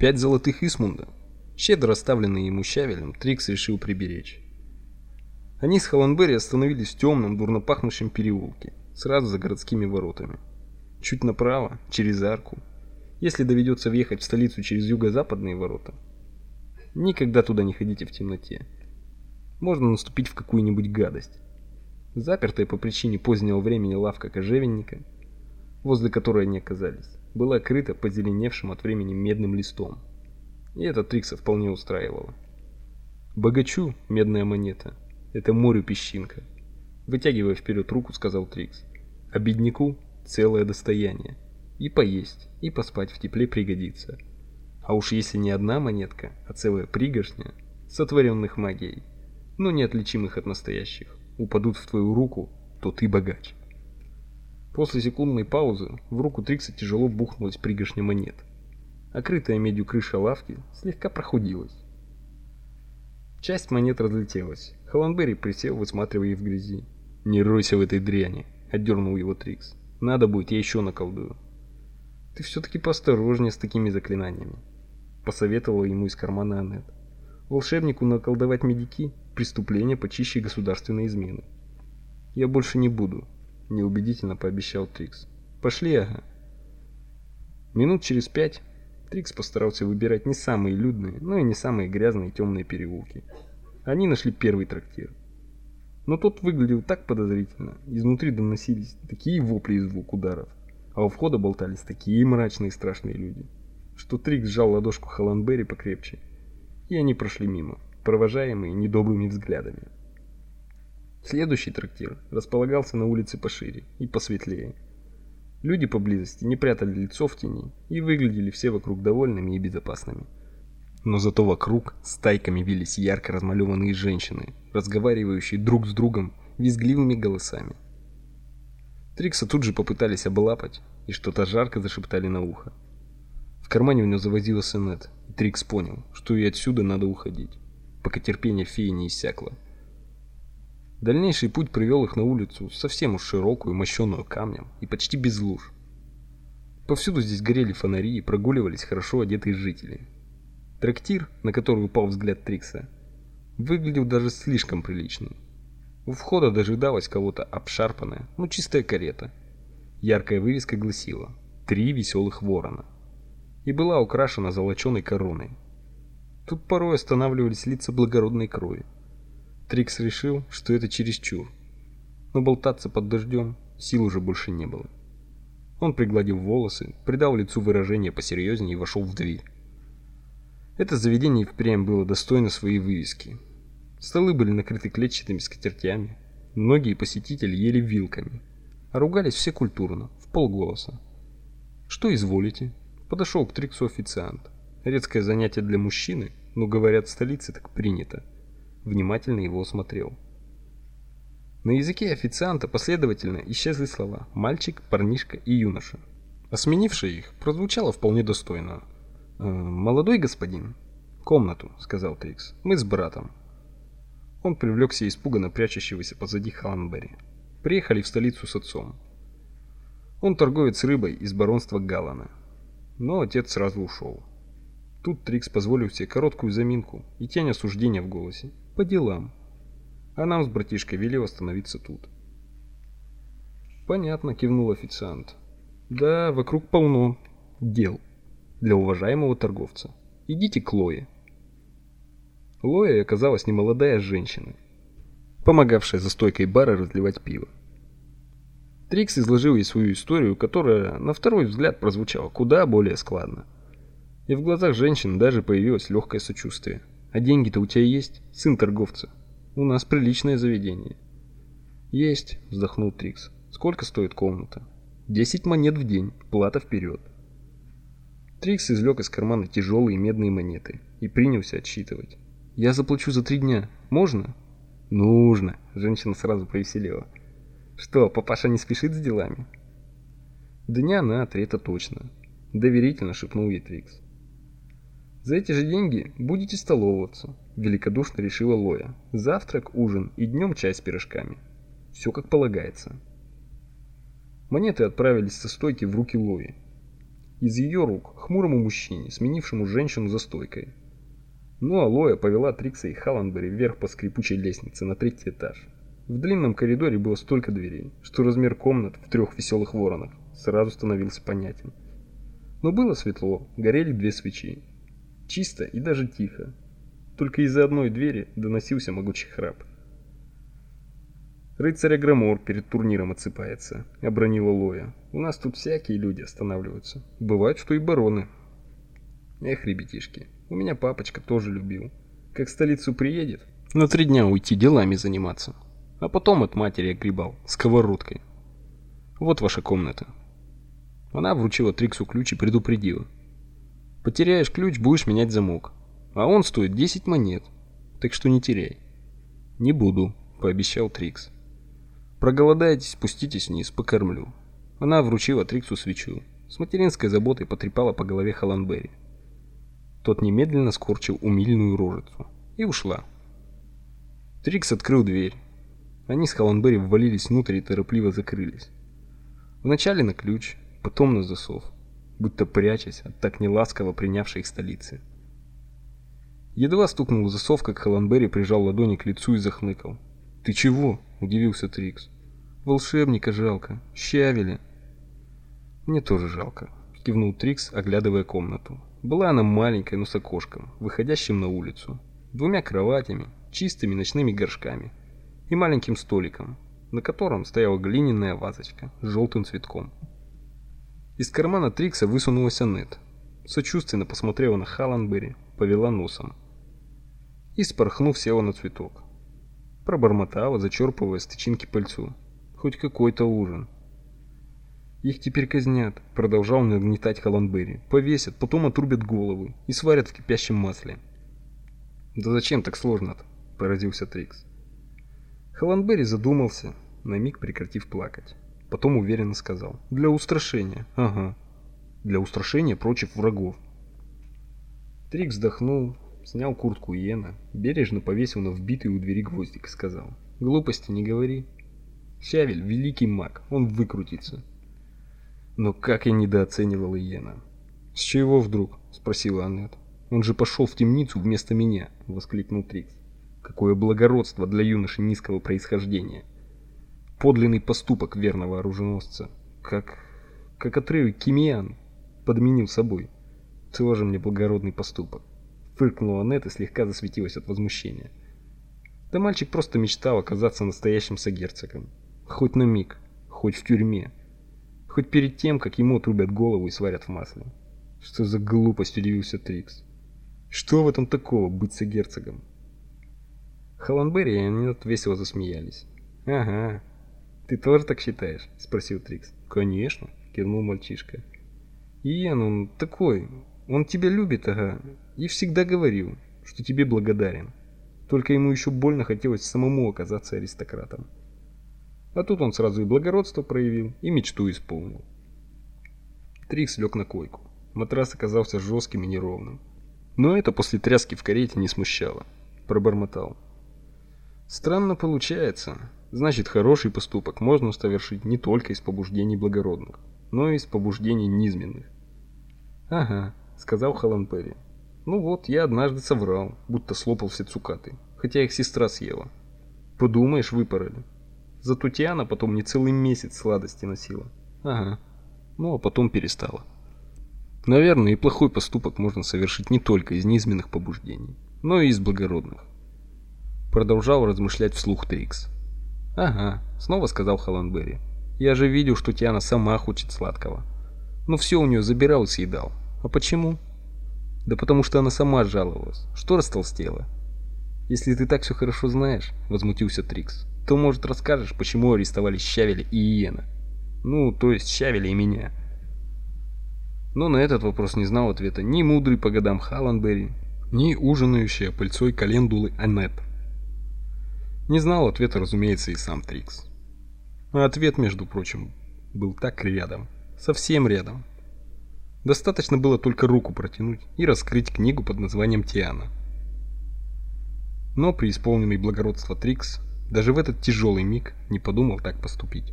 Пять золотых исмунда, щедро оставленные ему щавелем, Трикс решил приберечь. Они с Холландберри остановились в темном, дурно пахнущем переулке, сразу за городскими воротами. Чуть направо, через арку. Если доведется въехать в столицу через юго-западные ворота, никогда туда не ходите в темноте. Можно наступить в какую-нибудь гадость. Запертая по причине позднего времени лавка кожевенника, возле которой они оказались, была крыта позеленевшим от времени медным листом. И это Трикса вполне устраивало. Богачу медная монета это морю песчинка. Вытягивая вперед руку, сказал Трикс. А бедняку целое достояние. И поесть, и поспать в тепле пригодится. А уж если не одна монетка, а целая пригоршня, сотворенных магией, но неотличимых от настоящих, упадут в твою руку, то ты богач. После секундной паузы в руку Трикса тяжело бухнулась пригоршня монет. Окрытая медью крыша лавки слегка прохудилась. Часть монет разлетелась. Холландберри присел, высматривая их в грязи. «Не ройся в этой дряни», — отдернул его Трикс. «Надо будет, я еще наколдую». «Ты все-таки поосторожнее с такими заклинаниями», — посоветовала ему из кармана Аннет. «Волшебнику наколдовать медики — преступление почище государственной измены». «Я больше не буду», неубедительно пообещал Трикс. Пошли, ага. Минут через пять Трикс постарался выбирать не самые людные, но и не самые грязные темные переулки. Они нашли первый трактир. Но тот выглядел так подозрительно, изнутри доносились такие вопли и звук ударов, а у входа болтались такие мрачные и страшные люди, что Трикс сжал ладошку Холландберри покрепче, и они прошли мимо, провожаемые недобрыми взглядами. Следующий трактир располагался на улице пошире и посветлее. Люди поблизости не прятали лицо в тени и выглядели все вокруг довольными и безопасными. Но зато вокруг стайками вились ярко размалеванные женщины, разговаривающие друг с другом визгливыми голосами. Трикса тут же попытались облапать и что-то жарко зашептали на ухо. В кармане у него завозилась Энет, и Трикс понял, что и отсюда надо уходить, пока терпение феи не иссякло. Дальнейший путь привел их на улицу, совсем уж широкую, мощенную камнем и почти без луж. Повсюду здесь горели фонари и прогуливались хорошо одетые жители. Трактир, на который упал взгляд Трикса, выглядел даже слишком приличным. У входа дожидалась кого-то обшарпанная, но чистая карета. Яркая вывеска гласила «Три веселых ворона» и была украшена золоченой короной. Тут порой останавливались лица благородной крови. Трикс решил, что это чересчур. Но болтаться под дождем сил уже больше не было. Он пригладил волосы, придал лицу выражение посерьезнее и вошел в дверь. Это заведение впрямь было достойно своей вывески. Столы были накрыты клетчатыми скатертями, многие посетители ели вилками, а ругались все культурно, в полголоса. «Что изволите?» Подошел к Триксу официант. Редкое занятие для мужчины, но, говорят, в столице так принято внимательно его осмотрел. На языке официанта последовательно исчезли слова «мальчик», «парнишка» и «юноша». А сменившее их прозвучало вполне достойно. «Э, «Молодой господин?» «Комнату», — сказал Трикс. «Мы с братом». Он привлекся испуганно прячущегося позади Халанбери. Приехали в столицу с отцом. Он торговец рыбой из баронства Галана. Но отец сразу ушел. Тут Трикс позволил себе короткую заминку и тень осуждения в голосе. По делам. А нам с братишкой вели остановиться тут. Понятно, кивнул официант. Да, вокруг полно дел для уважаемого торговца. Идите к Лое. Лоя оказалась немолодая женщина, помогавшая за стойкой бара разливать пиво. Трикс изложил ей свою историю, которая на второй взгляд прозвучала куда более складно. И в глазах женщины даже появилось легкое сочувствие. А деньги-то у тебя есть, сын торговца? У нас приличное заведение. Есть, вздохнул Трикс. Сколько стоит комната? Десять монет в день, плата вперед. Трикс извлек из кармана тяжелые медные монеты и принялся отсчитывать. Я заплачу за три дня. Можно? Нужно, женщина сразу повеселела. Что, папаша не спешит с делами? Дня на три это точно, доверительно шепнул ей Трикс. За эти же деньги будете столоваться, великодушно решила Лоя. Завтрак, ужин и днем чай с пирожками. Все как полагается. Монеты отправились со стойки в руки Лои. из ее рук хмурому мужчине, сменившему женщину за стойкой. Ну а Лоя повела Трикса и Халленбери вверх по скрипучей лестнице на третий этаж. В длинном коридоре было столько дверей, что размер комнат в трех веселых воронах сразу становился понятен. Но было светло, горели две свечи. Чисто и даже тихо. Только из-за одной двери доносился могучий храп. Рыцарь Агромор перед турниром отсыпается, обронила Лоя. У нас тут всякие люди останавливаются. Бывает, что и бароны. Эх, ребятишки, у меня папочка тоже любил. Как в столицу приедет, на три дня уйти делами заниматься. А потом от матери огребал сковородкой. Вот ваша комната. Она вручила Триксу ключ и предупредила. Потеряешь ключ, будешь менять замок. А он стоит 10 монет. Так что не теряй. Не буду, пообещал Трикс. Проголодаетесь, спуститесь вниз, покормлю. Она вручила Триксу свечу. С материнской заботой потрепала по голове Халанбери. Тот немедленно скорчил умильную рожицу и ушла. Трикс открыл дверь. Они с Халанбери ввалились внутрь и торопливо закрылись. Вначале на ключ, потом на засов, будто прячась от так неласково принявшей их столицы. Едва стукнул засов, как Халанбери прижал ладони к лицу и захныкал. «Ты чего?» – удивился Трикс. «Волшебника жалко. Щавели». «Мне тоже жалко», – кивнул Трикс, оглядывая комнату. Была она маленькой, но с окошком, выходящим на улицу, двумя кроватями, чистыми ночными горшками и маленьким столиком, на котором стояла глиняная вазочка с желтым цветком. Из кармана Трикса высунулась Аннет. Сочувственно посмотрела на Халанбери, повела носом. И, спорхнув, села на цветок пробормотала, зачерпывая с тычинки пыльцу. Хоть какой-то ужин. Их теперь казнят, продолжал нагнетать Холландберри. Повесят, потом отрубят головы и сварят в кипящем масле. Да зачем так сложно-то? поразился Трикс. Холландберри задумался, на миг прекратив плакать. Потом уверенно сказал: "Для устрашения". Ага. Для устрашения прочих врагов. Трикс вздохнул, снял куртку Иена, бережно повесил на вбитый у двери гвоздик и сказал: "Глупости не говори. Щавель великий маг, он выкрутится". Но как я недооценивал Иена. "С чего вдруг?" спросила Аннет. "Он же пошел в темницу вместо меня", воскликнул Трикс. "Какое благородство для юноши низкого происхождения. Подлинный поступок верного оруженосца, как как отрывок Кимиан подменил собой. Тоже мне благородный поступок фыркнула Аннет и слегка засветилась от возмущения. Да мальчик просто мечтал оказаться настоящим сагерцогом. Хоть на миг, хоть в тюрьме. Хоть перед тем, как ему отрубят голову и сварят в масле. Что за глупость, удивился Трикс. Что в этом такого, быть сагерцогом? Халанбери и Аннет весело засмеялись. Ага. Ты тоже так считаешь? спросил Трикс. Конечно, кивнул мальчишка. Иен, он такой, он тебя любит, ага, и всегда говорил, что тебе благодарен. Только ему еще больно хотелось самому оказаться аристократом. А тут он сразу и благородство проявил, и мечту исполнил. Трикс лег на койку. Матрас оказался жестким и неровным. Но это после тряски в карете не смущало. Пробормотал. Странно получается. Значит, хороший поступок можно совершить не только из побуждений благородных, но и из побуждений низменных. Ага, сказал Халан Перри. Ну вот, я однажды соврал, будто слопал все цукаты, хотя их сестра съела. Подумаешь, выпороли. Зато Тиана потом не целый месяц сладости носила. Ага. Ну, а потом перестала. Наверное, и плохой поступок можно совершить не только из низменных побуждений, но и из благородных. Продолжал размышлять вслух Трикс. Ага, снова сказал Халанберри. Я же видел, что Тиана сама хочет сладкого. Но все у нее забирал и съедал. А почему? Да потому что она сама жаловалась, что растолстела. Если ты так все хорошо знаешь, возмутился Трикс, то, может, расскажешь, почему арестовали Щавеля и Иена? Ну, то есть Щавеля и меня. Но на этот вопрос не знал ответа ни мудрый по годам Халанберри, ни ужинающая пыльцой календулы Аннет. Не знал ответа, разумеется, и сам Трикс. А ответ, между прочим, был так рядом, совсем рядом. Достаточно было только руку протянуть и раскрыть книгу под названием Тиана. Но преисполненный благородства Трикс даже в этот тяжелый миг не подумал так поступить.